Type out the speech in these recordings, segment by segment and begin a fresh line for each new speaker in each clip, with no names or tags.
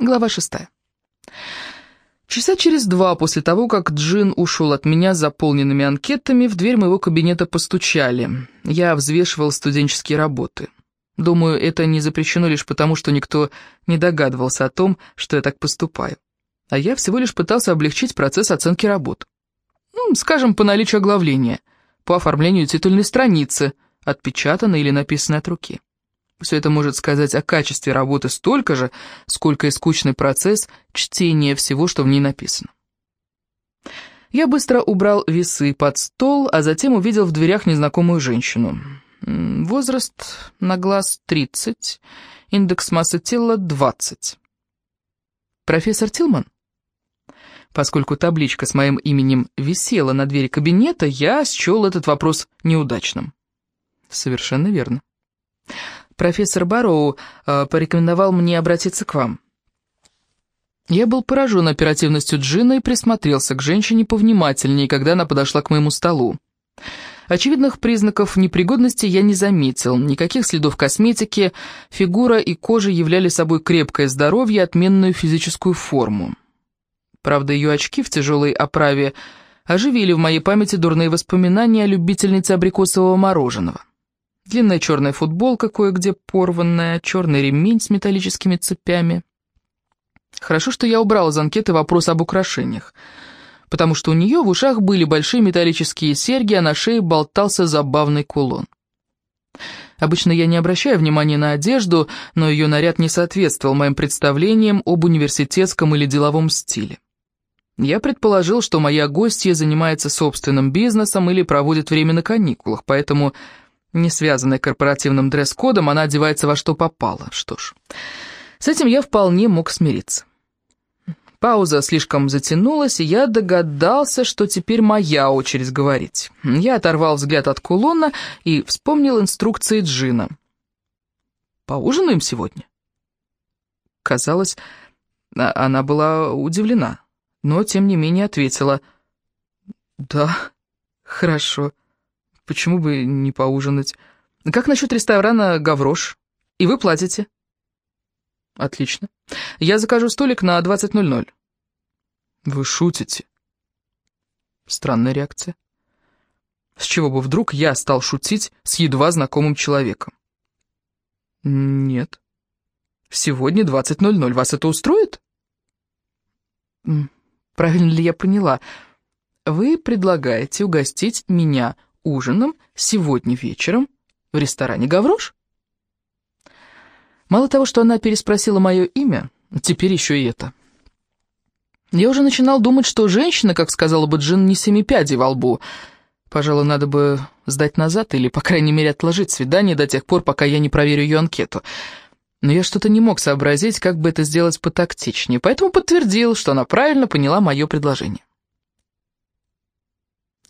Глава шестая. Часа через два после того, как Джин ушел от меня с заполненными анкетами, в дверь моего кабинета постучали. Я взвешивал студенческие работы. Думаю, это не запрещено лишь потому, что никто не догадывался о том, что я так поступаю. А я всего лишь пытался облегчить процесс оценки работ. Ну, скажем, по наличию оглавления, по оформлению титульной страницы, отпечатанной или написанной от руки. Все это может сказать о качестве работы столько же, сколько и скучный процесс чтения всего, что в ней написано. Я быстро убрал весы под стол, а затем увидел в дверях незнакомую женщину. Возраст на глаз 30, индекс массы тела 20. «Профессор Тилман?» Поскольку табличка с моим именем висела на двери кабинета, я счел этот вопрос неудачным. «Совершенно верно». Профессор Барроу э, порекомендовал мне обратиться к вам. Я был поражен оперативностью Джина и присмотрелся к женщине повнимательнее, когда она подошла к моему столу. Очевидных признаков непригодности я не заметил, никаких следов косметики, фигура и кожа являли собой крепкое здоровье и отменную физическую форму. Правда, ее очки в тяжелой оправе оживили в моей памяти дурные воспоминания о любительнице абрикосового мороженого. Длинная черная футболка, кое-где порванная, черный ремень с металлическими цепями. Хорошо, что я убрал из анкеты вопрос об украшениях, потому что у нее в ушах были большие металлические серьги, а на шее болтался забавный кулон. Обычно я не обращаю внимания на одежду, но ее наряд не соответствовал моим представлениям об университетском или деловом стиле. Я предположил, что моя гостья занимается собственным бизнесом или проводит время на каникулах, поэтому не связанная корпоративным дресс-кодом, она одевается во что попало. Что ж, с этим я вполне мог смириться. Пауза слишком затянулась, и я догадался, что теперь моя очередь говорить. Я оторвал взгляд от кулона и вспомнил инструкции Джина. «Поужинаем сегодня?» Казалось, а, она была удивлена, но тем не менее ответила. «Да, хорошо». Почему бы не поужинать? Как насчет ресторана «Гаврош»? И вы платите. Отлично. Я закажу столик на 20.00. Вы шутите? Странная реакция. С чего бы вдруг я стал шутить с едва знакомым человеком? Нет. Сегодня 20.00. Вас это устроит? Правильно ли я поняла? Вы предлагаете угостить меня ужином сегодня вечером в ресторане «Гаврош»? Мало того, что она переспросила мое имя, теперь еще и это. Я уже начинал думать, что женщина, как сказала бы Джин, не семи пядей во лбу. Пожалуй, надо бы сдать назад или, по крайней мере, отложить свидание до тех пор, пока я не проверю ее анкету. Но я что-то не мог сообразить, как бы это сделать потактичнее, поэтому подтвердил, что она правильно поняла мое предложение.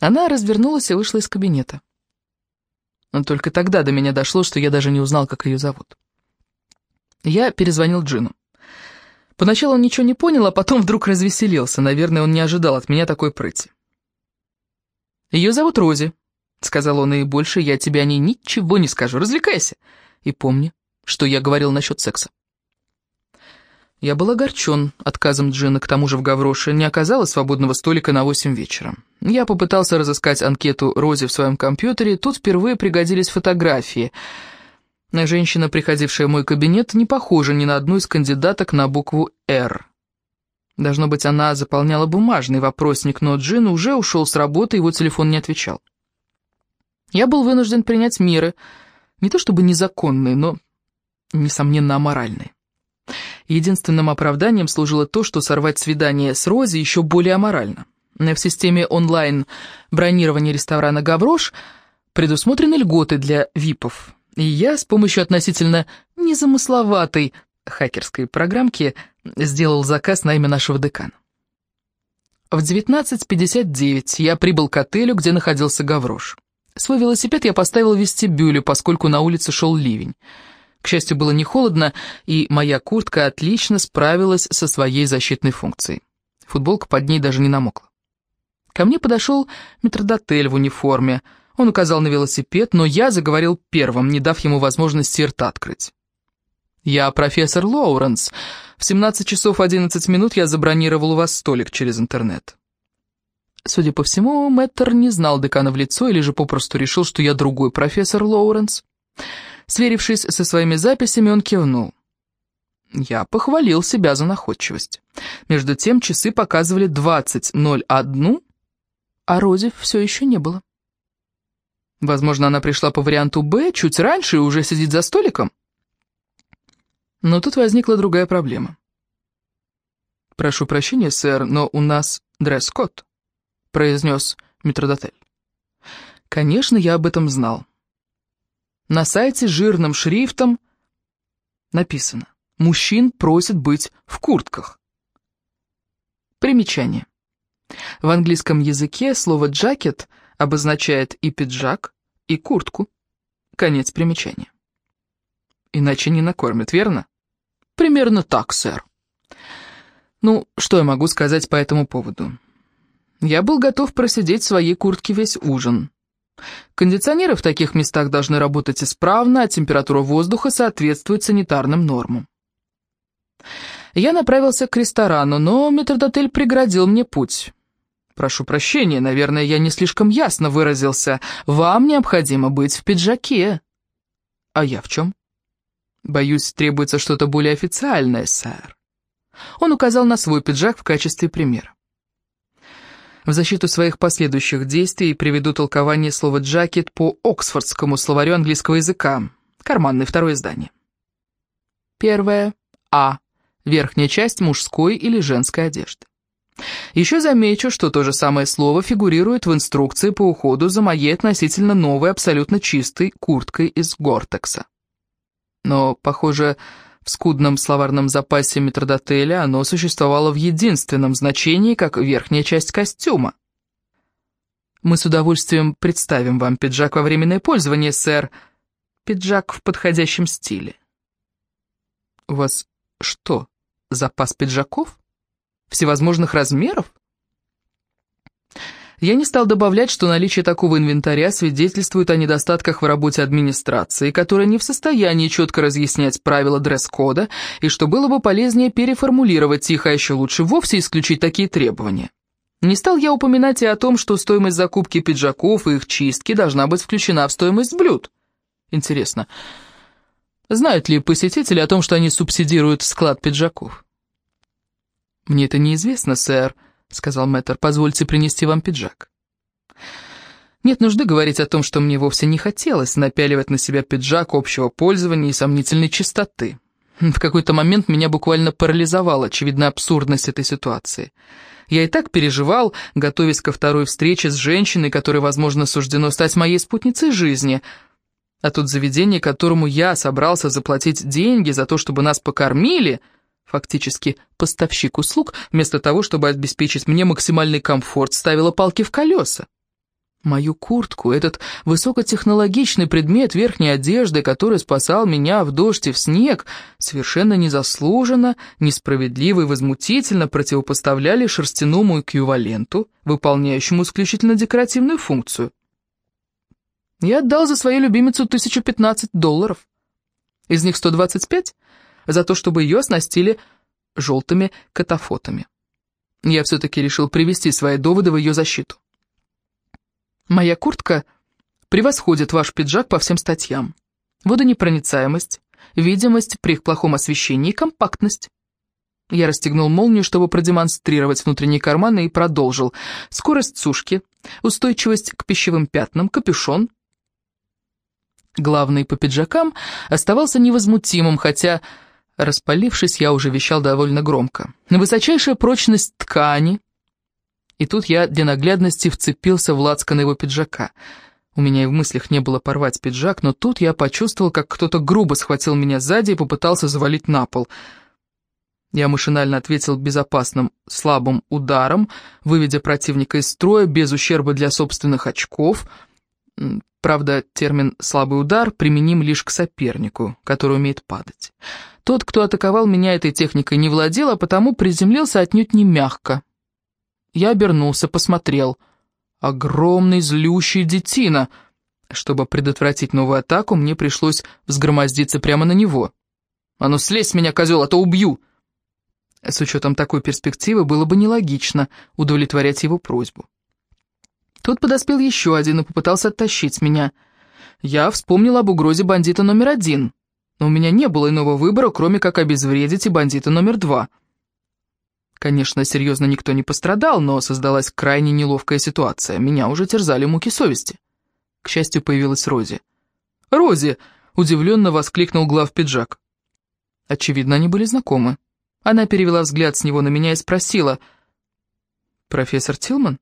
Она развернулась и вышла из кабинета. Но только тогда до меня дошло, что я даже не узнал, как ее зовут. Я перезвонил Джину. Поначалу он ничего не понял, а потом вдруг развеселился. Наверное, он не ожидал от меня такой прыти. «Ее зовут Рози», — сказал он, — «и больше я тебе о ней ничего не скажу. Развлекайся. И помни, что я говорил насчет секса». Я был огорчен отказом Джина, к тому же в Гавроше не оказалось свободного столика на восемь вечера. Я попытался разыскать анкету Рози в своем компьютере, тут впервые пригодились фотографии. Женщина, приходившая в мой кабинет, не похожа ни на одну из кандидаток на букву «Р». Должно быть, она заполняла бумажный вопросник, но Джин уже ушел с работы, его телефон не отвечал. Я был вынужден принять меры, не то чтобы незаконные, но, несомненно, аморальные. Единственным оправданием служило то, что сорвать свидание с Рози еще более аморально. В системе онлайн бронирования ресторана «Гаврош» предусмотрены льготы для ВИПов, и я с помощью относительно незамысловатой хакерской программки сделал заказ на имя нашего декана. В 19.59 я прибыл к отелю, где находился Гаврош. Свой велосипед я поставил в вестибюле, поскольку на улице шел ливень. К счастью, было не холодно, и моя куртка отлично справилась со своей защитной функцией. Футболка под ней даже не намокла. Ко мне подошел метрдотель в униформе. Он указал на велосипед, но я заговорил первым, не дав ему возможности рта открыть. «Я профессор Лоуренс. В 17 часов 11 минут я забронировал у вас столик через интернет». Судя по всему, Мэттер не знал декана в лицо или же попросту решил, что я другой профессор Лоуренс. Сверившись со своими записями, он кивнул. Я похвалил себя за находчивость. Между тем часы показывали 20.01, а Рози все еще не было. Возможно, она пришла по варианту «Б» чуть раньше и уже сидит за столиком. Но тут возникла другая проблема. «Прошу прощения, сэр, но у нас дресс-код», — произнес метродотель. Конечно, я об этом знал. На сайте жирным шрифтом написано «Мужчин просят быть в куртках». Примечание. В английском языке слово «джакет» обозначает и пиджак, и куртку. Конец примечания. Иначе не накормят, верно? Примерно так, сэр. Ну, что я могу сказать по этому поводу? Я был готов просидеть в своей куртке весь ужин. Кондиционеры в таких местах должны работать исправно, а температура воздуха соответствует санитарным нормам. Я направился к ресторану, но метрдотель преградил мне путь. «Прошу прощения, наверное, я не слишком ясно выразился. Вам необходимо быть в пиджаке». «А я в чем?» «Боюсь, требуется что-то более официальное, сэр». Он указал на свой пиджак в качестве примера. В защиту своих последующих действий приведу толкование слова «джакет» по Оксфордскому словарю английского языка. Карманное второе издание. Первое. А. Верхняя часть мужской или женской одежды. Еще замечу, что то же самое слово фигурирует в инструкции по уходу за моей относительно новой, абсолютно чистой курткой из гортекса. Но, похоже, в скудном словарном запасе метродотеля оно существовало в единственном значении, как верхняя часть костюма. Мы с удовольствием представим вам пиджак во временное пользование, сэр. Пиджак в подходящем стиле. У вас что, запас пиджаков? всевозможных размеров? Я не стал добавлять, что наличие такого инвентаря свидетельствует о недостатках в работе администрации, которая не в состоянии четко разъяснять правила дресс-кода, и что было бы полезнее переформулировать их, а еще лучше вовсе исключить такие требования. Не стал я упоминать и о том, что стоимость закупки пиджаков и их чистки должна быть включена в стоимость блюд. Интересно, знают ли посетители о том, что они субсидируют склад пиджаков? «Мне это неизвестно, сэр», — сказал мэтр. «Позвольте принести вам пиджак». Нет нужды говорить о том, что мне вовсе не хотелось напяливать на себя пиджак общего пользования и сомнительной чистоты. В какой-то момент меня буквально парализовала очевидная абсурдность этой ситуации. Я и так переживал, готовясь ко второй встрече с женщиной, которой, возможно, суждено стать моей спутницей жизни. А тут заведение, которому я собрался заплатить деньги за то, чтобы нас покормили — фактически поставщик услуг, вместо того, чтобы обеспечить мне максимальный комфорт, ставила палки в колеса. Мою куртку, этот высокотехнологичный предмет верхней одежды, который спасал меня в дождь и в снег, совершенно незаслуженно, несправедливо и возмутительно противопоставляли шерстяному эквиваленту, выполняющему исключительно декоративную функцию. Я отдал за свою любимицу 1015 долларов. Из них 125 за то, чтобы ее оснастили желтыми катафотами. Я все-таки решил привести свои доводы в ее защиту. Моя куртка превосходит ваш пиджак по всем статьям. Водонепроницаемость, видимость при их плохом освещении компактность. Я расстегнул молнию, чтобы продемонстрировать внутренние карманы, и продолжил. Скорость сушки, устойчивость к пищевым пятнам, капюшон. Главный по пиджакам оставался невозмутимым, хотя Распалившись, я уже вещал довольно громко. Высочайшая прочность ткани. И тут я для наглядности вцепился в лацкан его пиджака. У меня и в мыслях не было порвать пиджак, но тут я почувствовал, как кто-то грубо схватил меня сзади и попытался завалить на пол. Я машинально ответил безопасным, слабым ударом, выведя противника из строя без ущерба для собственных очков — Правда, термин «слабый удар» применим лишь к сопернику, который умеет падать. Тот, кто атаковал меня этой техникой, не владел, а потому приземлился отнюдь не мягко. Я обернулся, посмотрел. Огромный злющий детина. Чтобы предотвратить новую атаку, мне пришлось взгромоздиться прямо на него. «А ну слезь с меня, козел, а то убью!» С учетом такой перспективы было бы нелогично удовлетворять его просьбу. Тут подоспел еще один и попытался оттащить меня. Я вспомнил об угрозе бандита номер один, но у меня не было иного выбора, кроме как обезвредить и бандита номер два. Конечно, серьезно никто не пострадал, но создалась крайне неловкая ситуация. Меня уже терзали муки совести. К счастью, появилась Рози. «Рози!» — удивленно воскликнул глав пиджак. Очевидно, они были знакомы. Она перевела взгляд с него на меня и спросила. «Профессор Тилман?»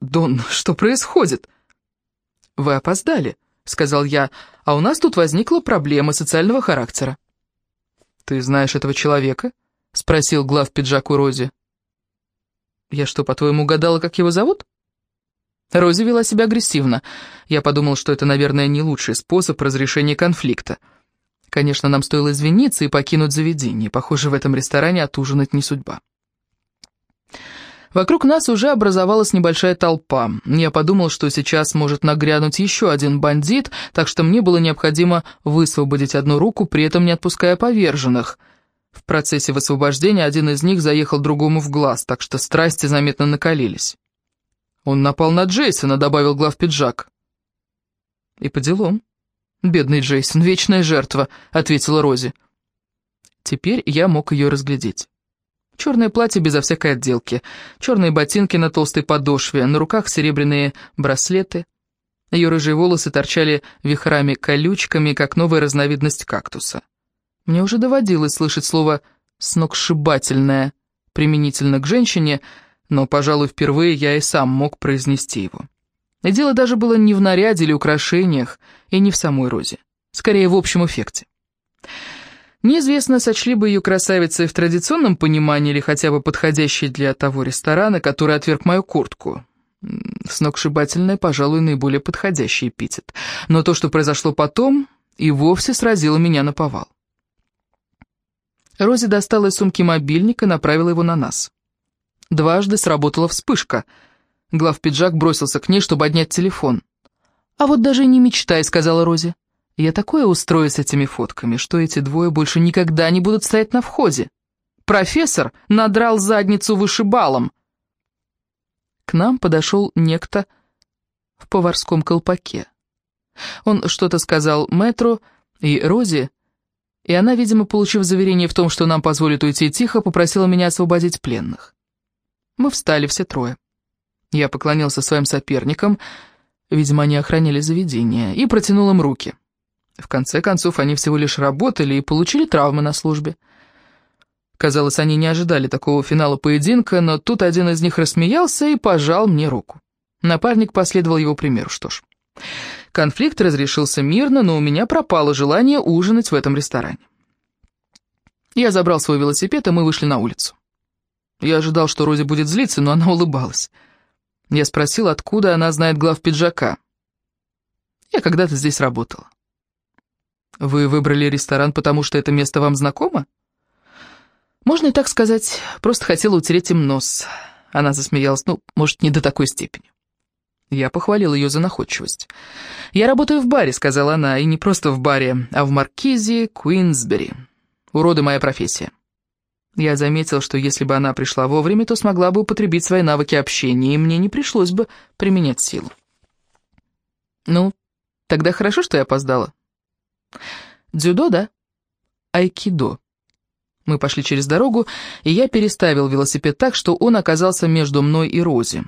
«Дон, что происходит?» «Вы опоздали», — сказал я, — «а у нас тут возникла проблема социального характера». «Ты знаешь этого человека?» — спросил глав пиджаку Рози. «Я что, по-твоему, угадала, как его зовут?» Рози вела себя агрессивно. Я подумал, что это, наверное, не лучший способ разрешения конфликта. Конечно, нам стоило извиниться и покинуть заведение. Похоже, в этом ресторане отужинать не судьба. Вокруг нас уже образовалась небольшая толпа. Я подумал, что сейчас может нагрянуть еще один бандит, так что мне было необходимо высвободить одну руку, при этом не отпуская поверженных. В процессе высвобождения один из них заехал другому в глаз, так что страсти заметно накалились. «Он напал на Джейсона», — добавил глав пиджак. «И по делам». «Бедный Джейсон, вечная жертва», — ответила Рози. Теперь я мог ее разглядеть. Черное платье безо всякой отделки, черные ботинки на толстой подошве, на руках серебряные браслеты. Ее рыжие волосы торчали вихрами-колючками, как новая разновидность кактуса. Мне уже доводилось слышать слово «сногсшибательное» применительно к женщине, но, пожалуй, впервые я и сам мог произнести его. И дело даже было не в наряде или украшениях, и не в самой Розе. Скорее, в общем эффекте. Неизвестно, сочли бы ее красавицей в традиционном понимании или хотя бы подходящей для того ресторана, который отверг мою куртку. Сногсшибательная, пожалуй, наиболее подходящий эпитет. Но то, что произошло потом, и вовсе сразило меня на повал. Рози достала из сумки мобильник и направила его на нас. Дважды сработала вспышка — Глав пиджак бросился к ней, чтобы поднять телефон. «А вот даже не мечтай», — сказала Рози. «Я такое устрою с этими фотками, что эти двое больше никогда не будут стоять на входе. Профессор надрал задницу вышибалом». К нам подошел некто в поварском колпаке. Он что-то сказал мэтру и Рози, и она, видимо, получив заверение в том, что нам позволит уйти тихо, попросила меня освободить пленных. Мы встали все трое. Я поклонился своим соперникам, видимо, они охраняли заведение, и протянул им руки. В конце концов, они всего лишь работали и получили травмы на службе. Казалось, они не ожидали такого финала поединка, но тут один из них рассмеялся и пожал мне руку. Напарник последовал его примеру, что ж. Конфликт разрешился мирно, но у меня пропало желание ужинать в этом ресторане. Я забрал свой велосипед, и мы вышли на улицу. Я ожидал, что Рози будет злиться, но она улыбалась. Я спросил, откуда она знает глав пиджака. Я когда-то здесь работала. Вы выбрали ресторан, потому что это место вам знакомо? Можно и так сказать, просто хотела утереть им нос. Она засмеялась, ну, может, не до такой степени. Я похвалил ее за находчивость. «Я работаю в баре», — сказала она, — «и не просто в баре, а в маркизе Куинсбери. Уроды моя профессия». Я заметил, что если бы она пришла вовремя, то смогла бы употребить свои навыки общения, и мне не пришлось бы применять силу. Ну, тогда хорошо, что я опоздала. Дзюдо, да? Айкидо. Мы пошли через дорогу, и я переставил велосипед так, что он оказался между мной и Рози.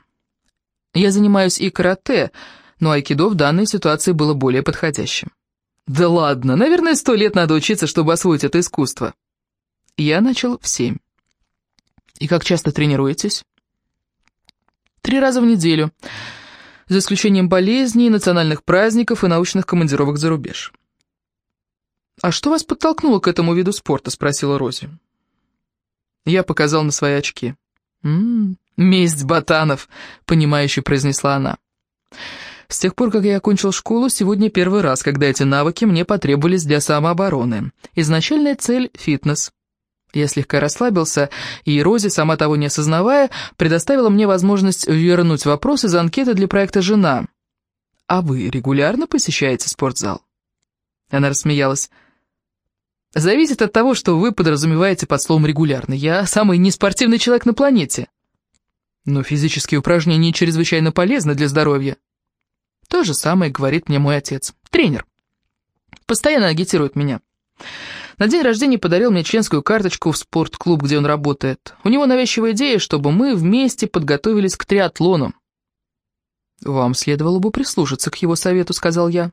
Я занимаюсь и карате, но айкидо в данной ситуации было более подходящим. Да ладно, наверное, сто лет надо учиться, чтобы освоить это искусство. Я начал в семь. И как часто тренируетесь? Три раза в неделю, за исключением болезней, национальных праздников и научных командировок за рубеж. «А что вас подтолкнуло к этому виду спорта?» — спросила Рози. Я показал на свои очки. «М -м, «Месть ботанов», — понимающе произнесла она. С тех пор, как я окончил школу, сегодня первый раз, когда эти навыки мне потребовались для самообороны. Изначальная цель — фитнес. Я слегка расслабился, и Рози, сама того не осознавая, предоставила мне возможность вернуть вопрос из анкеты для проекта «Жена». «А вы регулярно посещаете спортзал?» Она рассмеялась. Зависит от того, что вы подразумеваете под словом «регулярно». Я самый неспортивный человек на планете. Но физические упражнения чрезвычайно полезны для здоровья. То же самое говорит мне мой отец, тренер. Постоянно агитирует меня. На день рождения подарил мне членскую карточку в спортклуб, где он работает. У него навязчивая идея, чтобы мы вместе подготовились к триатлону. «Вам следовало бы прислушаться к его совету», — сказал я.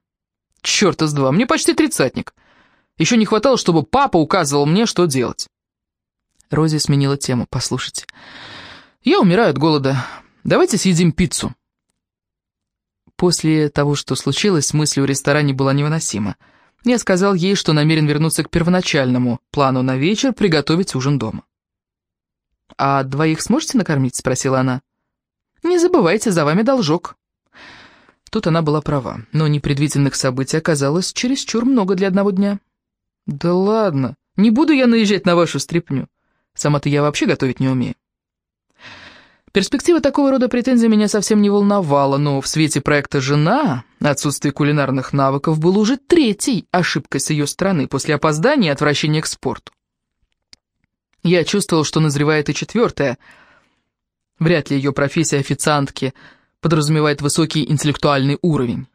«Черт из два, мне почти тридцатник. Еще не хватало, чтобы папа указывал мне, что делать». Рози сменила тему. «Послушайте, я умираю от голода. Давайте съедим пиццу». После того, что случилось, мысль о ресторане была невыносима. Я сказал ей, что намерен вернуться к первоначальному плану на вечер, приготовить ужин дома. «А двоих сможете накормить?» — спросила она. «Не забывайте, за вами должок». Тут она была права, но непредвиденных событий оказалось чересчур много для одного дня. «Да ладно, не буду я наезжать на вашу стряпню. Сама-то я вообще готовить не умею». Перспектива такого рода претензий меня совсем не волновала, но в свете проекта «Жена» отсутствие кулинарных навыков было уже третьей ошибкой с ее стороны после опоздания и отвращения к спорту. Я чувствовал, что назревает и четвертая. Вряд ли ее профессия официантки подразумевает высокий интеллектуальный уровень.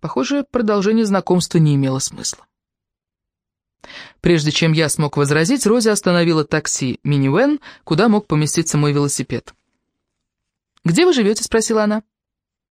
Похоже, продолжение знакомства не имело смысла. Прежде чем я смог возразить, Рози остановила такси «Минивэн», куда мог поместиться мой велосипед. «Где вы живете?» — спросила она.